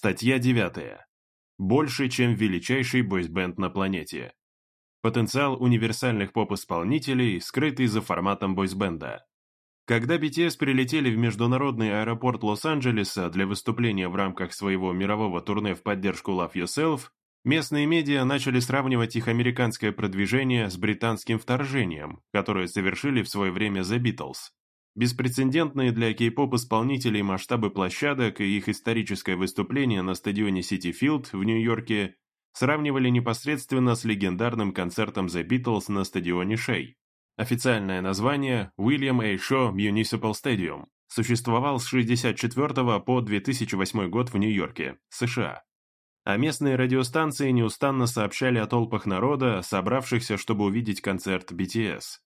Статья 9. Больше, чем величайший бойсбенд на планете. Потенциал универсальных поп-исполнителей, скрытый за форматом бойсбенда. Когда BTS прилетели в международный аэропорт Лос-Анджелеса для выступления в рамках своего мирового турне в поддержку Love Yourself, местные медиа начали сравнивать их американское продвижение с британским вторжением, которое совершили в свое время The Beatles беспрецедентные для кей-поп исполнителей масштабы площадок и их историческое выступление на стадионе Сити Филд в Нью-Йорке сравнивали непосредственно с легендарным концертом The Beatles на стадионе Шей. Официальное название – William A. Shaw Municipal Stadium. Существовал с 1964 по 2008 год в Нью-Йорке, США. А местные радиостанции неустанно сообщали о толпах народа, собравшихся, чтобы увидеть концерт BTS.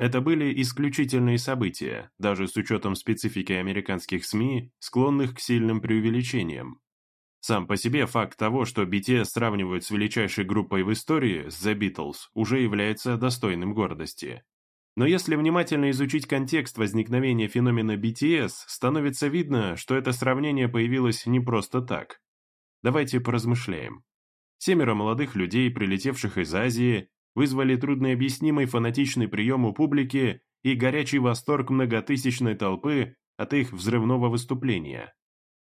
Это были исключительные события, даже с учетом специфики американских СМИ, склонных к сильным преувеличениям. Сам по себе факт того, что BTS сравнивают с величайшей группой в истории, с The Beatles, уже является достойным гордости. Но если внимательно изучить контекст возникновения феномена BTS, становится видно, что это сравнение появилось не просто так. Давайте поразмышляем. Семеро молодых людей, прилетевших из Азии, вызвали труднообъяснимый фанатичный прием у публики и горячий восторг многотысячной толпы от их взрывного выступления.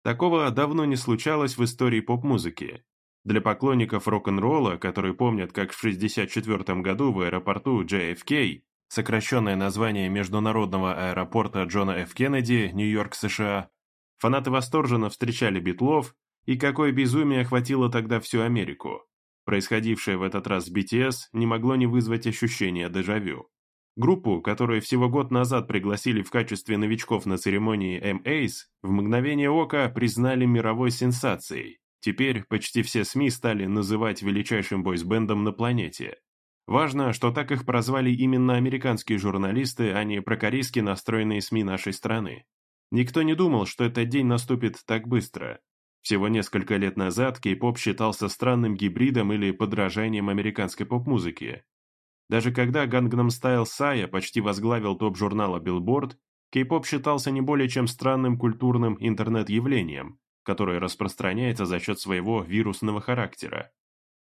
Такого давно не случалось в истории поп-музыки. Для поклонников рок-н-ролла, которые помнят, как в 1964 году в аэропорту JFK, сокращенное название Международного аэропорта Джона Ф. Кеннеди, Нью-Йорк, США, фанаты восторженно встречали Битлов, и какое безумие охватило тогда всю Америку. Происходившее в этот раз с BTS не могло не вызвать ощущения дежавю. Группу, которую всего год назад пригласили в качестве новичков на церемонии M.A.S., в мгновение ока признали мировой сенсацией. Теперь почти все СМИ стали называть величайшим бойсбендом на планете. Важно, что так их прозвали именно американские журналисты, а не прокорейски настроенные СМИ нашей страны. Никто не думал, что этот день наступит так быстро. Всего несколько лет назад кей-поп считался странным гибридом или подражанием американской поп-музыки. Даже когда Gangnam Style Сая почти возглавил топ-журнала Billboard, кей-поп считался не более чем странным культурным интернет-явлением, которое распространяется за счет своего вирусного характера.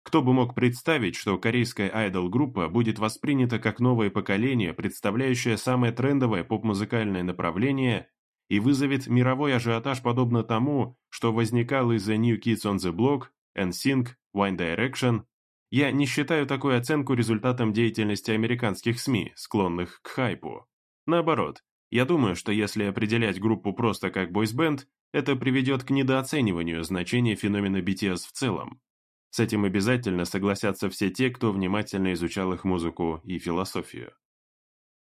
Кто бы мог представить, что корейская айдол-группа будет воспринята как новое поколение, представляющее самое трендовое поп-музыкальное направление, и вызовет мировой ажиотаж подобно тому, что возникал из-за New Kids on the Block, NSYNC, One Direction. Я не считаю такую оценку результатом деятельности американских СМИ, склонных к хайпу. Наоборот, я думаю, что если определять группу просто как бойсбенд, это приведет к недооцениванию значения феномена BTS в целом. С этим обязательно согласятся все те, кто внимательно изучал их музыку и философию.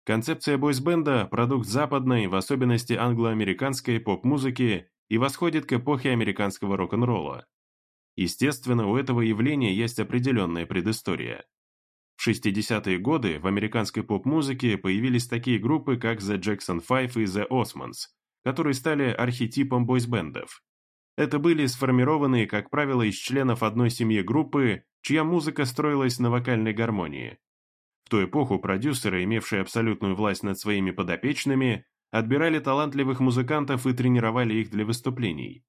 Концепция бойсбенда – продукт западной, в особенности англо-американской поп-музыки и восходит к эпохе американского рок-н-ролла. Естественно, у этого явления есть определенная предыстория. В 60-е годы в американской поп-музыке появились такие группы, как The Jackson Five и The Osmonds, которые стали архетипом бойсбендов. Это были сформированные, как правило, из членов одной семьи группы, чья музыка строилась на вокальной гармонии ту эпоху продюсеры, имевшие абсолютную власть над своими подопечными, отбирали талантливых музыкантов и тренировали их для выступлений.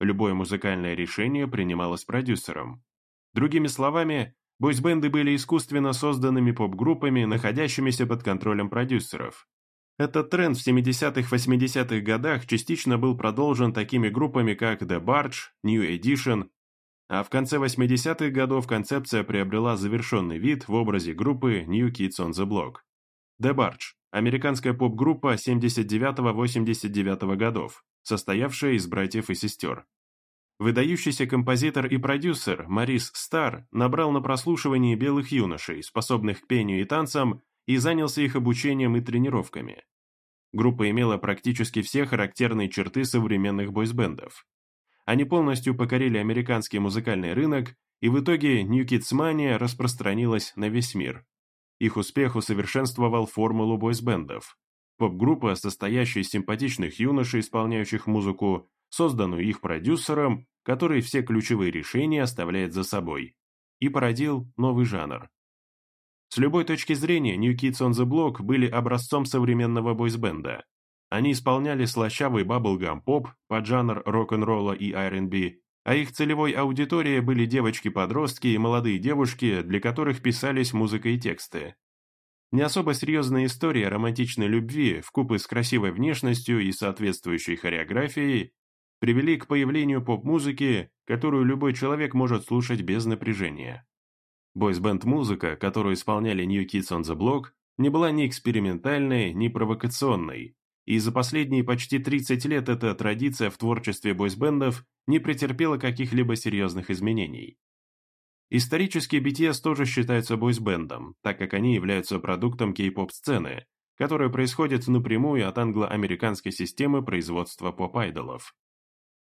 Любое музыкальное решение принималось продюсером. Другими словами, бойсбенды были искусственно созданными поп-группами, находящимися под контролем продюсеров. Этот тренд в 70-80-х годах частично был продолжен такими группами, как The Barge, New Edition а в конце 80-х годов концепция приобрела завершенный вид в образе группы New Kids on the Block. The Barge – американская поп-группа 79-89 годов, состоявшая из братьев и сестер. Выдающийся композитор и продюсер Марис Стар набрал на прослушивание белых юношей, способных к пению и танцам, и занялся их обучением и тренировками. Группа имела практически все характерные черты современных бойсбендов. Они полностью покорили американский музыкальный рынок, и в итоге New Kids Mania распространилась на весь мир. Их успех усовершенствовал формулу бойсбендов. Поп-группа, состоящая из симпатичных юношей, исполняющих музыку, созданную их продюсером, который все ключевые решения оставляет за собой, и породил новый жанр. С любой точки зрения, New Kids on the Block были образцом современного бойсбенда. Они исполняли слащавый баблгам-поп под жанр рок-н-ролла и R&B, а их целевой аудиторией были девочки-подростки и молодые девушки, для которых писались музыка и тексты. Не особо серьезная история романтичной любви, вкупы с красивой внешностью и соответствующей хореографией, привели к появлению поп-музыки, которую любой человек может слушать без напряжения. Бойсбенд-музыка, которую исполняли New Kids on the Block, не была ни экспериментальной, ни провокационной, и за последние почти 30 лет эта традиция в творчестве бойсбендов не претерпела каких-либо серьезных изменений. Исторически BTS тоже считается бойсбендом, так как они являются продуктом кей-поп-сцены, которая происходит напрямую от англо-американской системы производства поп-айдолов.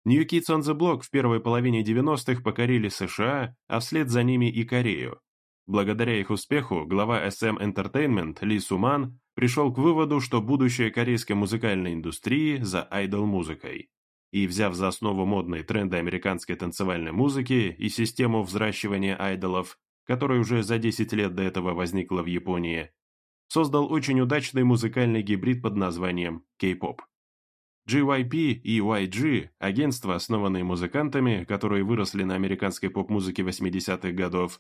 New Kids on the Block в первой половине 90-х покорили США, а вслед за ними и Корею. Благодаря их успеху глава SM Entertainment Ли Суман пришел к выводу, что будущее корейской музыкальной индустрии за айдол-музыкой. И взяв за основу модные тренды американской танцевальной музыки и систему взращивания айдолов, которая уже за 10 лет до этого возникла в Японии, создал очень удачный музыкальный гибрид под названием K-pop. GYP и YG – агентства, основанные музыкантами, которые выросли на американской поп-музыке 80-х годов,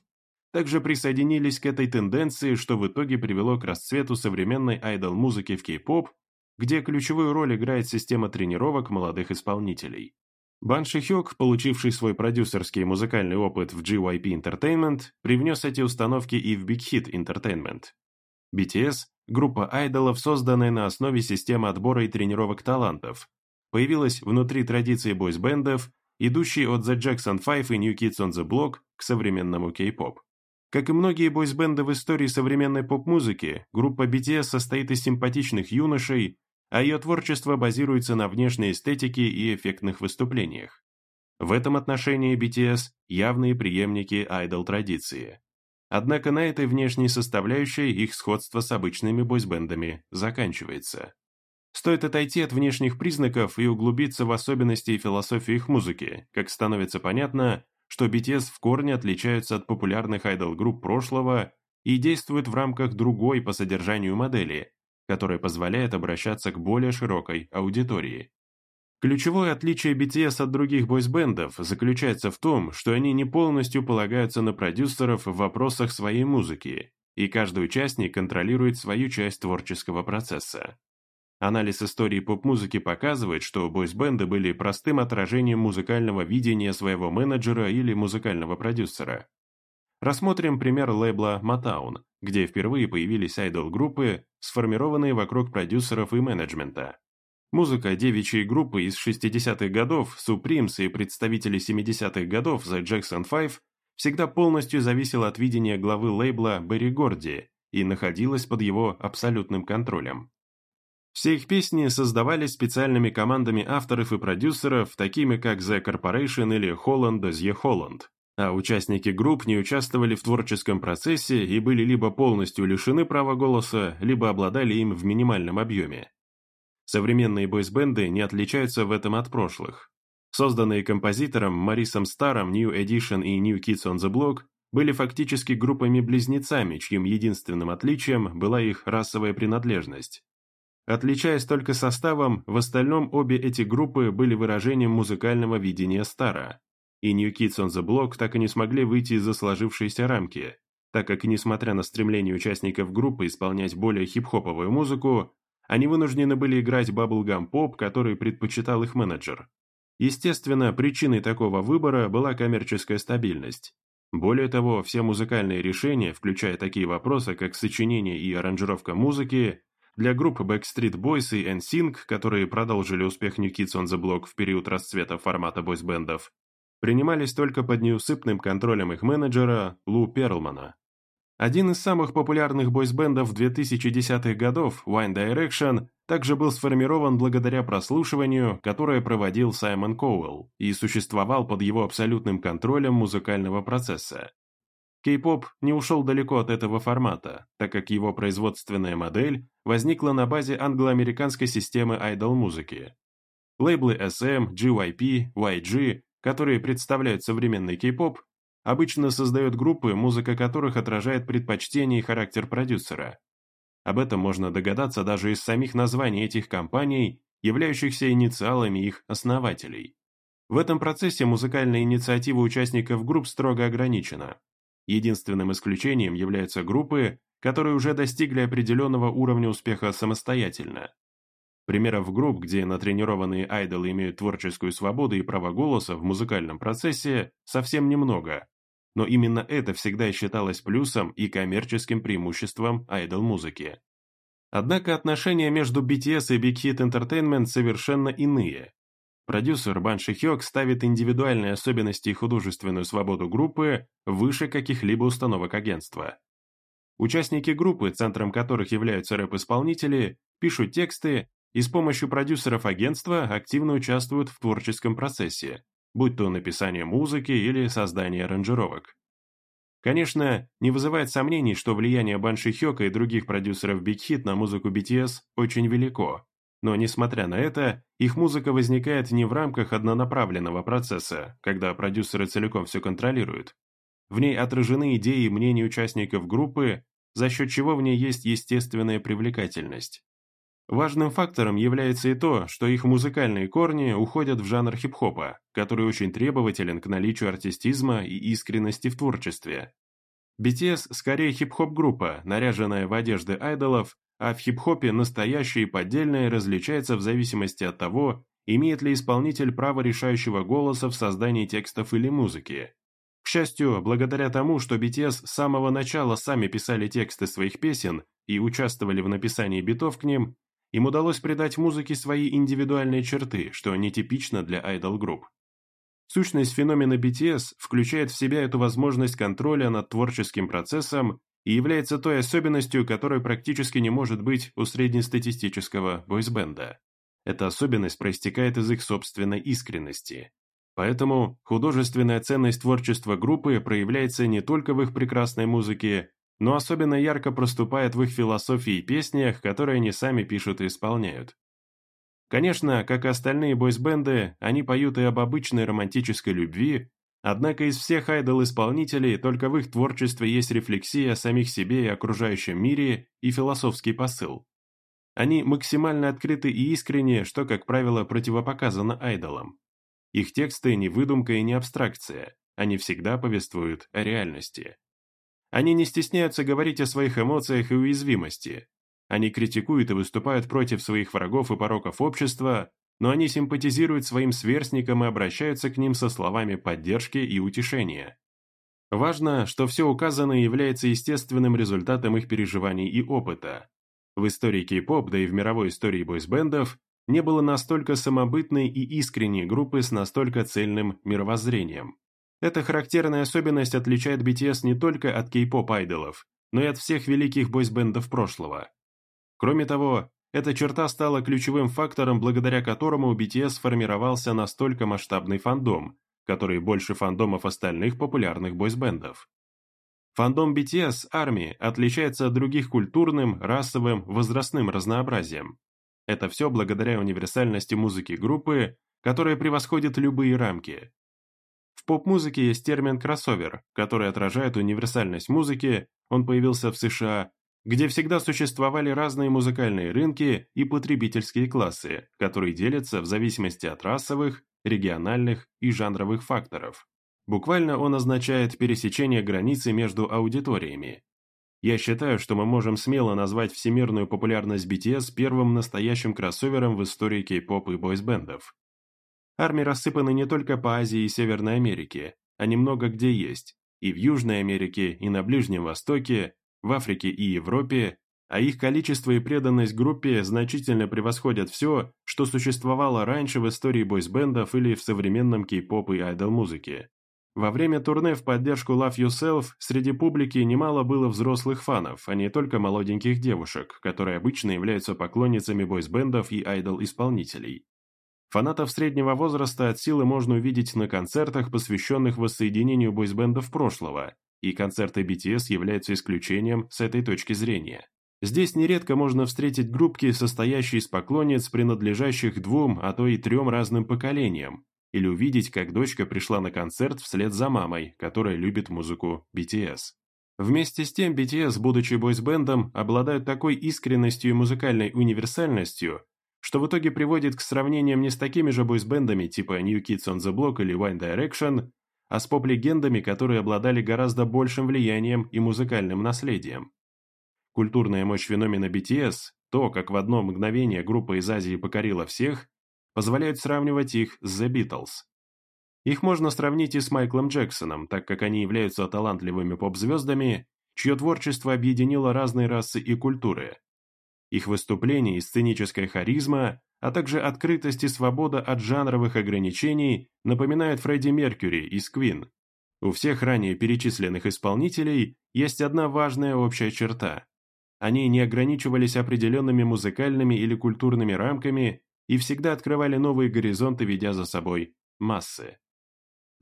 также присоединились к этой тенденции, что в итоге привело к расцвету современной айдол-музыки в кей-поп, где ключевую роль играет система тренировок молодых исполнителей. Бан Шихёк, получивший свой продюсерский музыкальный опыт в GYP Entertainment, привнес эти установки и в Big Hit Entertainment. BTS – группа айдолов, созданная на основе системы отбора и тренировок талантов, появилась внутри традиции бойсбендов, идущей от The Jackson 5 и New Kids on the Block к современному кей-поп. Как и многие бойсбенды в истории современной поп-музыки, группа BTS состоит из симпатичных юношей, а ее творчество базируется на внешней эстетике и эффектных выступлениях. В этом отношении BTS – явные преемники айдол-традиции. Однако на этой внешней составляющей их сходство с обычными бойсбендами заканчивается. Стоит отойти от внешних признаков и углубиться в особенности и философию их музыки, как становится понятно, что BTS в корне отличаются от популярных айдол-групп прошлого и действуют в рамках другой по содержанию модели, которая позволяет обращаться к более широкой аудитории. Ключевое отличие BTS от других бойсбендов заключается в том, что они не полностью полагаются на продюсеров в вопросах своей музыки, и каждый участник контролирует свою часть творческого процесса. Анализ истории поп-музыки показывает, что бойсбенды были простым отражением музыкального видения своего менеджера или музыкального продюсера. Рассмотрим пример лейбла Motown, где впервые появились айдол-группы, сформированные вокруг продюсеров и менеджмента. Музыка девичьей группы из 60-х годов, Supremes и представители 70-х годов The Jackson 5 всегда полностью зависела от видения главы лейбла Берри Горди и находилась под его абсолютным контролем. Все их песни создавались специальными командами авторов и продюсеров, такими как The Corporation или Holland as Ye Holland, а участники групп не участвовали в творческом процессе и были либо полностью лишены права голоса, либо обладали им в минимальном объеме. Современные бойсбенды не отличаются в этом от прошлых. Созданные композитором Марисом Старом New Edition и New Kids on the Block были фактически группами-близнецами, чьим единственным отличием была их расовая принадлежность отличаясь только составом, в остальном обе эти группы были выражением музыкального видения Стара. И New Kids on the Block так и не смогли выйти из-за сложившейся рамки, так как, несмотря на стремление участников группы исполнять более хип-хоповую музыку, они вынуждены были играть баблгам-поп, который предпочитал их менеджер. Естественно, причиной такого выбора была коммерческая стабильность. Более того, все музыкальные решения, включая такие вопросы, как сочинение и аранжировка музыки, для группы Backstreet Boys и NSYNC, которые продолжили успех New Kids on the Block в период расцвета формата бойсбендов, принимались только под неусыпным контролем их менеджера Лу Перлмана. Один из самых популярных бойсбендов 2010-х годов, Wine Direction, также был сформирован благодаря прослушиванию, которое проводил Саймон Коуэлл, и существовал под его абсолютным контролем музыкального процесса. Кей-поп не ушел далеко от этого формата, так как его производственная модель возникла на базе англо-американской системы айдол-музыки. Лейблы SM, GYP, YG, которые представляют современный кей-поп, обычно создают группы, музыка которых отражает предпочтение и характер продюсера. Об этом можно догадаться даже из самих названий этих компаний, являющихся инициалами их основателей. В этом процессе музыкальная инициатива участников групп строго ограничена, Единственным исключением являются группы, которые уже достигли определенного уровня успеха самостоятельно. Примеров групп, где натренированные айдолы имеют творческую свободу и право голоса в музыкальном процессе, совсем немного. Но именно это всегда считалось плюсом и коммерческим преимуществом айдол-музыки. Однако отношения между BTS и Big Hit Entertainment совершенно иные, Продюсер Бан Шихёк ставит индивидуальные особенности и художественную свободу группы выше каких-либо установок агентства. Участники группы, центром которых являются рэп-исполнители, пишут тексты и с помощью продюсеров агентства активно участвуют в творческом процессе, будь то написание музыки или создание аранжировок. Конечно, не вызывает сомнений, что влияние Банши Хёка и других продюсеров Big Hit на музыку BTS очень велико, но, несмотря на это, их музыка возникает не в рамках однонаправленного процесса, когда продюсеры целиком все контролируют. В ней отражены идеи и мнения участников группы, за счет чего в ней есть естественная привлекательность. Важным фактором является и то, что их музыкальные корни уходят в жанр хип-хопа, который очень требователен к наличию артистизма и искренности в творчестве. BTS скорее хип-хоп группа, наряженная в одежды айдолов, а в хип-хопе настоящее и поддельное различается в зависимости от того, имеет ли исполнитель право решающего голоса в создании текстов или музыки. К счастью, благодаря тому, что BTS с самого начала сами писали тексты своих песен и участвовали в написании битов к ним, им удалось придать музыке свои индивидуальные черты, что нетипично для айдол-групп. Сущность феномена BTS включает в себя эту возможность контроля над творческим процессом и является той особенностью, которой практически не может быть у среднестатистического бойсбенда. Эта особенность проистекает из их собственной искренности. Поэтому художественная ценность творчества группы проявляется не только в их прекрасной музыке, но особенно ярко проступает в их философии и песнях, которые они сами пишут и исполняют. Конечно, как и остальные бойсбенды, они поют и об обычной романтической любви, Однако из всех айдол-исполнителей только в их творчестве есть рефлексия о самих себе и окружающем мире и философский посыл. Они максимально открыты и искренне, что, как правило, противопоказано айдолам. Их тексты не выдумка и не абстракция, они всегда повествуют о реальности. Они не стесняются говорить о своих эмоциях и уязвимости. Они критикуют и выступают против своих врагов и пороков общества, но они симпатизируют своим сверстникам и обращаются к ним со словами поддержки и утешения. Важно, что все указанное является естественным результатом их переживаний и опыта. В истории кей-поп, да и в мировой истории бойсбендов, не было настолько самобытной и искренней группы с настолько цельным мировоззрением. Эта характерная особенность отличает BTS не только от кей-поп-айдолов, но и от всех великих бойсбендов прошлого. Кроме того, эта черта стала ключевым фактором, благодаря которому у BTS формировался настолько масштабный фандом, который больше фандомов остальных популярных бойсбендов. Фандом BTS армии отличается от других культурным, расовым, возрастным разнообразием. Это все благодаря универсальности музыки группы, которая превосходит любые рамки. В поп-музыке есть термин «кроссовер», который отражает универсальность музыки, он появился в США где всегда существовали разные музыкальные рынки и потребительские классы, которые делятся в зависимости от расовых, региональных и жанровых факторов. Буквально он означает пересечение границы между аудиториями. Я считаю, что мы можем смело назвать всемирную популярность BTS первым настоящим кроссовером в истории кей-поп и бойсбендов. Армии рассыпаны не только по Азии и Северной Америке, а немного где есть, и в Южной Америке, и на Ближнем Востоке, в Африке и Европе, а их количество и преданность группе значительно превосходят все, что существовало раньше в истории бойсбендов или в современном кей-поп и айдол-музыке. Во время турне в поддержку Love Yourself среди публики немало было взрослых фанов, а не только молоденьких девушек, которые обычно являются поклонницами бойсбендов и айдол-исполнителей. Фанатов среднего возраста от силы можно увидеть на концертах, посвященных воссоединению бойсбендов прошлого, и концерты BTS являются исключением с этой точки зрения. Здесь нередко можно встретить группки, состоящие из поклонниц, принадлежащих двум, а то и трем разным поколениям, или увидеть, как дочка пришла на концерт вслед за мамой, которая любит музыку BTS. Вместе с тем, BTS, будучи бойсбендом, обладают такой искренностью и музыкальной универсальностью, что в итоге приводит к сравнениям не с такими же бойсбендами типа New Kids on the Block или One Direction, а с поп-легендами, которые обладали гораздо большим влиянием и музыкальным наследием. Культурная мощь феномена BTS, то, как в одно мгновение группа из Азии покорила всех, позволяет сравнивать их с The Beatles. Их можно сравнить и с Майклом Джексоном, так как они являются талантливыми поп-звездами, чье творчество объединило разные расы и культуры. Их выступления и сценическая харизма а также открытость и свобода от жанровых ограничений напоминает Фредди Меркьюри из Queen. У всех ранее перечисленных исполнителей есть одна важная общая черта. Они не ограничивались определенными музыкальными или культурными рамками и всегда открывали новые горизонты, ведя за собой массы.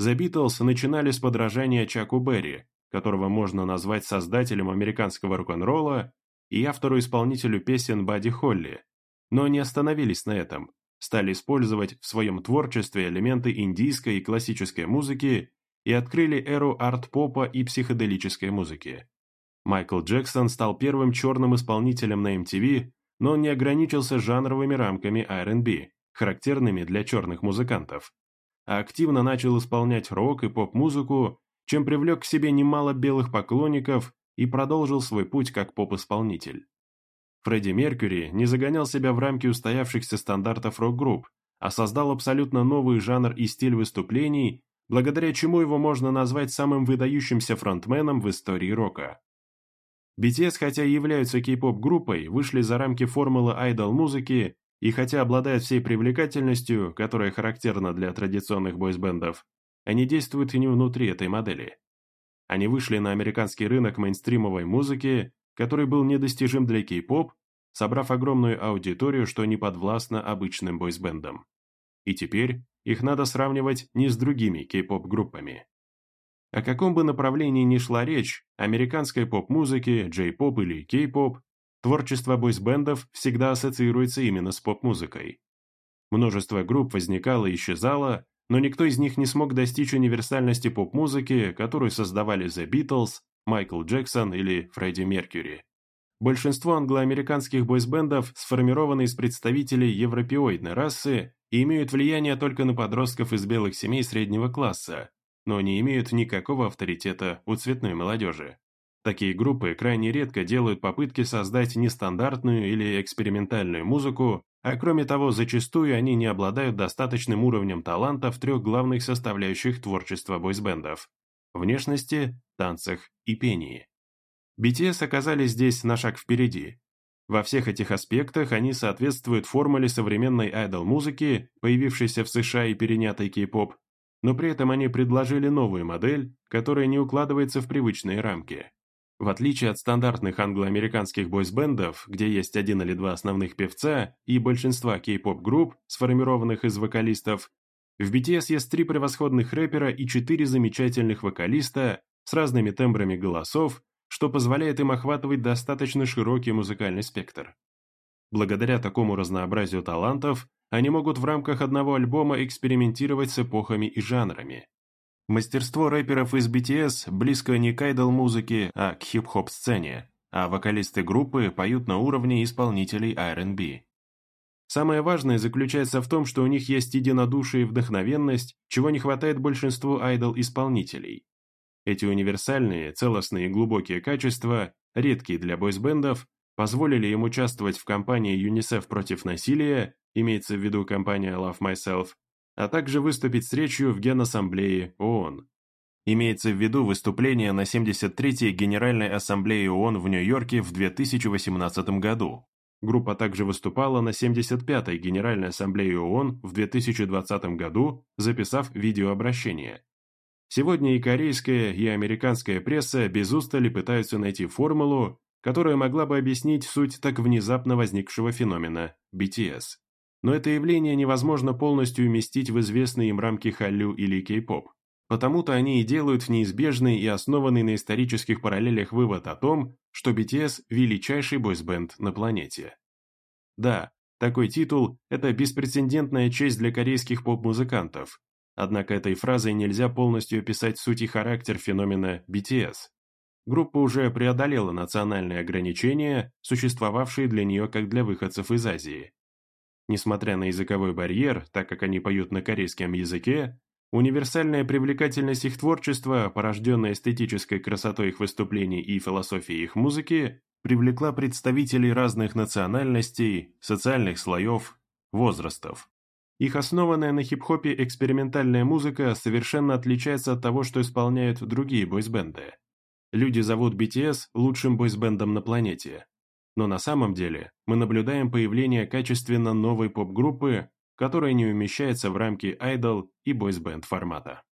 The Beatles начинали с подражания Чаку Берри, которого можно назвать создателем американского рок-н-ролла и автору-исполнителю песен Бадди Холли, но не остановились на этом, стали использовать в своем творчестве элементы индийской и классической музыки и открыли эру арт-попа и психоделической музыки. Майкл Джексон стал первым черным исполнителем на MTV, но он не ограничился жанровыми рамками R&B, характерными для черных музыкантов, а активно начал исполнять рок и поп-музыку, чем привлек к себе немало белых поклонников и продолжил свой путь как поп-исполнитель. Фредди Меркьюри не загонял себя в рамки устоявшихся стандартов рок-групп, а создал абсолютно новый жанр и стиль выступлений, благодаря чему его можно назвать самым выдающимся фронтменом в истории рока. BTS, хотя и являются кей-поп-группой, вышли за рамки формулы айдол-музыки и хотя обладают всей привлекательностью, которая характерна для традиционных бойсбендов, они действуют и не внутри этой модели. Они вышли на американский рынок мейнстримовой музыки, который был недостижим для кей-поп, собрав огромную аудиторию, что не подвластно обычным бойсбендам. И теперь их надо сравнивать не с другими кей-поп-группами. О каком бы направлении ни шла речь, американской поп-музыке, джей-поп или кей-поп, творчество бойсбендов всегда ассоциируется именно с поп-музыкой. Множество групп возникало и исчезало, но никто из них не смог достичь универсальности поп-музыки, которую создавали The Beatles, Майкл Джексон или Фредди Меркьюри. Большинство англоамериканских бойсбендов сформированы из представителей европеоидной расы и имеют влияние только на подростков из белых семей среднего класса, но не имеют никакого авторитета у цветной молодежи. Такие группы крайне редко делают попытки создать нестандартную или экспериментальную музыку, а кроме того, зачастую они не обладают достаточным уровнем таланта в трех главных составляющих творчества бойсбендов внешности, танцах и пении. BTS оказались здесь на шаг впереди. Во всех этих аспектах они соответствуют формуле современной айдол-музыки, появившейся в США и перенятой кей-поп, но при этом они предложили новую модель, которая не укладывается в привычные рамки. В отличие от стандартных англоамериканских бойсбендов, где есть один или два основных певца и большинства кей-поп групп, сформированных из вокалистов, в BTS есть три превосходных рэпера и четыре замечательных вокалиста с разными тембрами голосов, что позволяет им охватывать достаточно широкий музыкальный спектр. Благодаря такому разнообразию талантов они могут в рамках одного альбома экспериментировать с эпохами и жанрами. Мастерство рэперов из BTS близко не к айдол-музыке, а к хип-хоп-сцене, а вокалисты группы поют на уровне исполнителей R&B. Самое важное заключается в том, что у них есть единодушие и вдохновенность, чего не хватает большинству айдол-исполнителей. Эти универсальные, целостные и глубокие качества, редкие для бойсбендов, позволили им участвовать в кампании ЮНИСЕФ против насилия, имеется в виду кампания Love Myself, а также выступить с речью в Генассамблее ООН. Имеется в виду выступление на 73-й Генеральной Ассамблее ООН в Нью-Йорке в 2018 году. Группа также выступала на 75-й Генеральной Ассамблее ООН в 2020 году, записав видеообращение. Сегодня и корейская, и американская пресса без устали пытаются найти формулу, которая могла бы объяснить суть так внезапно возникшего феномена – BTS. Но это явление невозможно полностью уместить в известные им рамки Халлю или кей-поп потому-то они и делают неизбежный и основанный на исторических параллелях вывод о том, что BTS – величайший бойсбенд на планете. Да, такой титул – это беспрецедентная честь для корейских поп-музыкантов, однако этой фразой нельзя полностью описать суть и характер феномена BTS. Группа уже преодолела национальные ограничения, существовавшие для нее как для выходцев из Азии. Несмотря на языковой барьер, так как они поют на корейском языке, Универсальная привлекательность их творчества, порожденная эстетической красотой их выступлений и философией их музыки, привлекла представителей разных национальностей, социальных слоев, возрастов. Их основанная на хип-хопе экспериментальная музыка совершенно отличается от того, что исполняют другие бойсбенды. Люди зовут BTS лучшим бойсбендом на планете. Но на самом деле мы наблюдаем появление качественно новой поп-группы, которая не умещается в рамки idle и бойсбенд формата